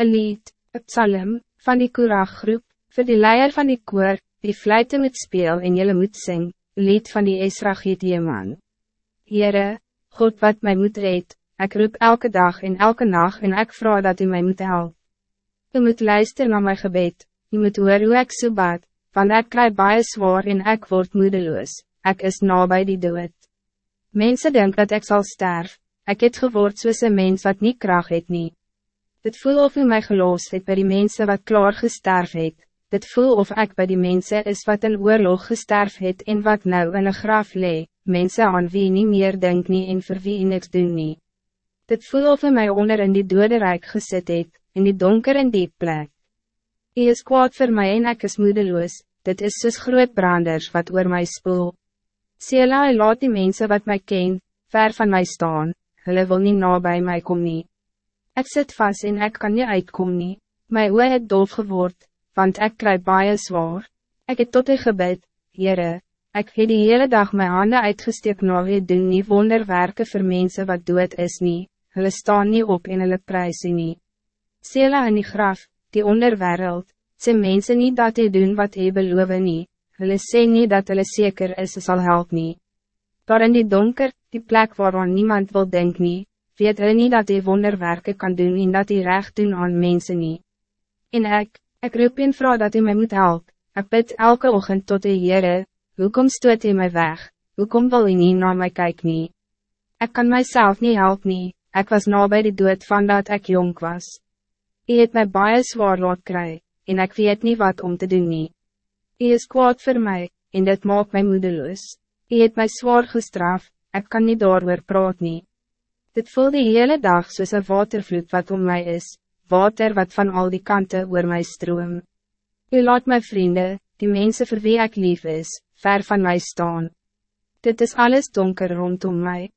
Een lied, een psalm, van die Korachgroep, voor die leier van die koor, die fluite moet speel en jullie moet sing, lied van die Esrachiet Jeman. Heere, God wat mij moet red, ik roep elke dag en elke nacht en ik vraag dat u mij moet helpen. U moet luisteren naar mijn gebed, u moet hoor hoe ik so bad, want ik krijg baie zwaar en ik word moedeloos, ik is nabij die dood. Mensen denken dat ik zal sterven, ik het geword soos een mens wat niet kracht het nie. Dit voel of u mij geloos het bij die mensen wat klaar gesterf het, dit voel of ik bij die mensen is wat in oorlog gesterf het en wat nou in een graf lee, mensen aan wie niet meer denk nie en vir wie niks doen nie. Dit voel of u mij onder in die dode rijk gezet het, in die donker en diep plek. Hy is kwaad voor mij en ek is moedeloos, dit is soos groot branders wat oor mij spoel. Sela, laat die mensen wat mij ken, ver van mij staan, hulle wil niet nabij mij kom nie. Ek sit vast en ek kan nie uitkom nie, my oe het doof geword, want ik krijg baie zwaar. Ik het tot u gebed, Heere, ik heb die hele dag mijn handen uitgesteek na wie doen nie wonderwerke vir mense wat dood is nie, hulle staan nie op en hulle prijs nie. Sela in die graf, die onderwereld, sê mense nie dat hy doen wat hy beloof nie, hulle sê nie dat hulle zeker is, sal help nie. Daar in die donker, die plek waaraan niemand wil denk nie, weet hulle nie dat hy wonderwerke kan doen en dat hy recht doen aan mensen nie. En ek, Ik roep in vrouw dat u mij moet helpen. Ik bid elke ochtend tot de Heere, hoe kom stoot u mij weg, hoe kom wil u niet naar mij kijken nie. Ik kan mijzelf niet helpen nie, ik was na bij de dood van dat ik jong was. U het mij baie zwaar laat kry, en ik weet niet wat om te doen nie. U is kwaad voor mij, en dit maakt mij moedeloos. U het mij zwaar gestraft, ik kan niet doorweer praat nie. Dit voelt de hele dag soos een watervloed wat om mij is, water wat van al die kanten oor mij stroom. U laat mijn vrienden, die mensen voor wie ik lief is, ver van mij staan. Dit is alles donker rondom mij.